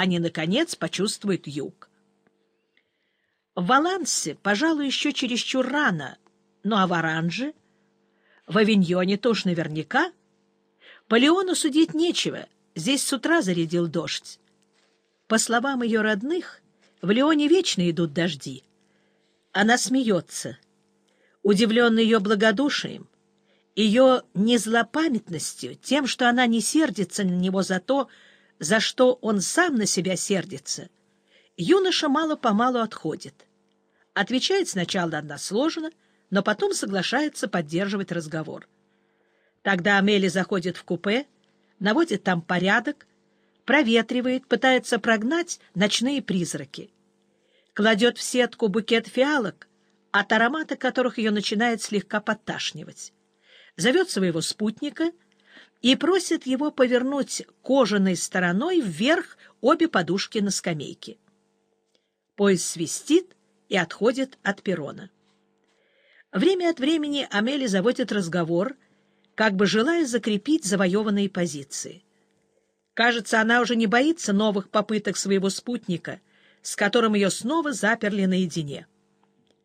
они, наконец, почувствуют юг. В Валансе, пожалуй, еще чересчур рано, ну а в Оранже, в Авиньоне тоже наверняка. По Леону судить нечего, здесь с утра зарядил дождь. По словам ее родных, в Леоне вечно идут дожди. Она смеется, удивленный ее благодушием, ее незлопамятностью, тем, что она не сердится на него за то, за что он сам на себя сердится, юноша мало-помалу отходит. Отвечает сначала односложно, но потом соглашается поддерживать разговор. Тогда Амели заходит в купе, наводит там порядок, проветривает, пытается прогнать ночные призраки. Кладет в сетку букет фиалок, от аромата которых ее начинает слегка подташнивать. Зовет своего спутника — и просит его повернуть кожаной стороной вверх обе подушки на скамейке. Поезд свистит и отходит от перрона. Время от времени Амели заводит разговор, как бы желая закрепить завоеванные позиции. Кажется, она уже не боится новых попыток своего спутника, с которым ее снова заперли наедине.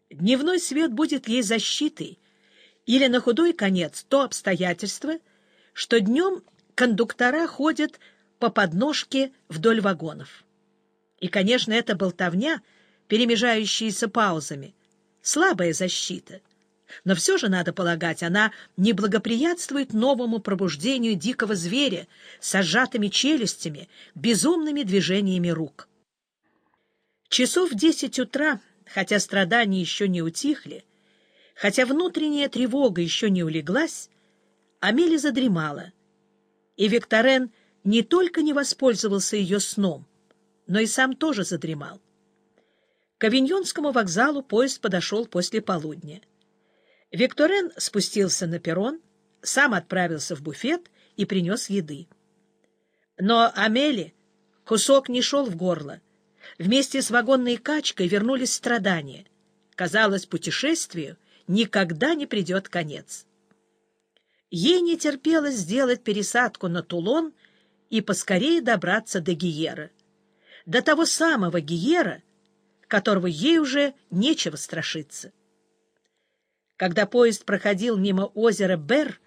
Дневной свет будет ей защитой, или на худой конец то обстоятельство — что днем кондуктора ходят по подножке вдоль вагонов. И, конечно, эта болтовня, перемежающаяся паузами, слабая защита. Но все же, надо полагать, она не благоприятствует новому пробуждению дикого зверя с сжатыми челюстями, безумными движениями рук. Часов в десять утра, хотя страдания еще не утихли, хотя внутренняя тревога еще не улеглась, Амели задремала, и Викторен не только не воспользовался ее сном, но и сам тоже задремал. К Авиньонскому вокзалу поезд подошел после полудня. Викторен спустился на перрон, сам отправился в буфет и принес еды. Но Амели кусок не шел в горло. Вместе с вагонной качкой вернулись страдания. Казалось, путешествию никогда не придет конец. Ей не терпелось сделать пересадку на Тулон и поскорее добраться до Гиера. До того самого Гиера, которого ей уже нечего страшиться. Когда поезд проходил мимо озера Бер,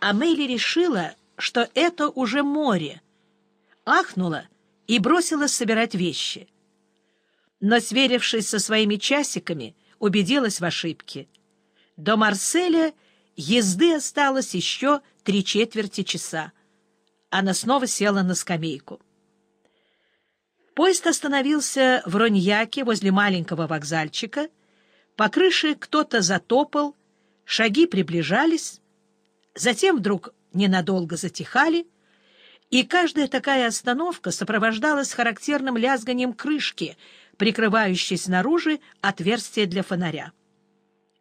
Амели решила, что это уже море, ахнула и бросилась собирать вещи. Но, сверившись со своими часиками, убедилась в ошибке. До Марселя — Езды осталось еще три четверти часа. Она снова села на скамейку. Поезд остановился в Роньяке возле маленького вокзальчика. По крыше кто-то затопал, шаги приближались, затем вдруг ненадолго затихали, и каждая такая остановка сопровождалась характерным лязганием крышки, прикрывающей снаружи отверстие для фонаря.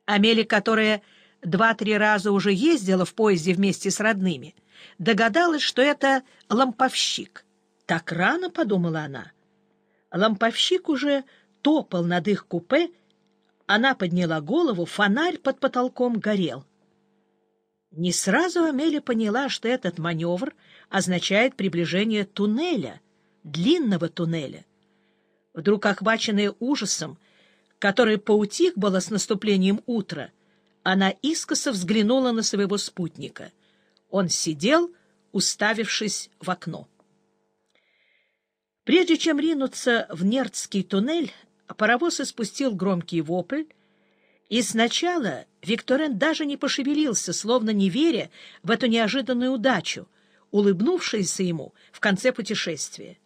Амели, которая два-три раза уже ездила в поезде вместе с родными, догадалась, что это ламповщик. Так рано, — подумала она. Ламповщик уже топал над их купе, она подняла голову, фонарь под потолком горел. Не сразу Амелия поняла, что этот маневр означает приближение туннеля, длинного туннеля. Вдруг, охваченная ужасом, который поутих было с наступлением утра, — она искоса взглянула на своего спутника. Он сидел, уставившись в окно. Прежде чем ринуться в Нердский туннель, паровоз испустил громкий вопль, и сначала Викторен даже не пошевелился, словно не веря в эту неожиданную удачу, улыбнувшуюся ему в конце путешествия.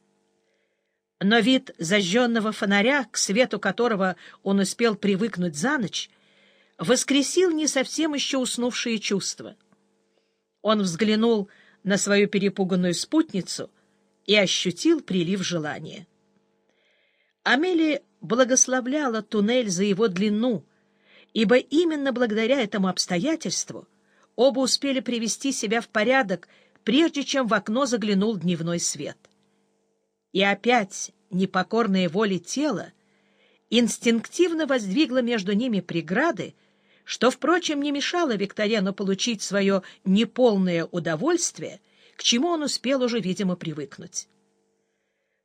Но вид зажженного фонаря, к свету которого он успел привыкнуть за ночь, воскресил не совсем еще уснувшие чувства. Он взглянул на свою перепуганную спутницу и ощутил прилив желания. Амелия благословляла туннель за его длину, ибо именно благодаря этому обстоятельству оба успели привести себя в порядок, прежде чем в окно заглянул дневной свет. И опять непокорная воле тела инстинктивно воздвигла между ними преграды, что, впрочем, не мешало Викториану получить свое неполное удовольствие, к чему он успел уже, видимо, привыкнуть.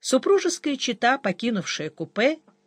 Супружеская чета, покинувшая купе,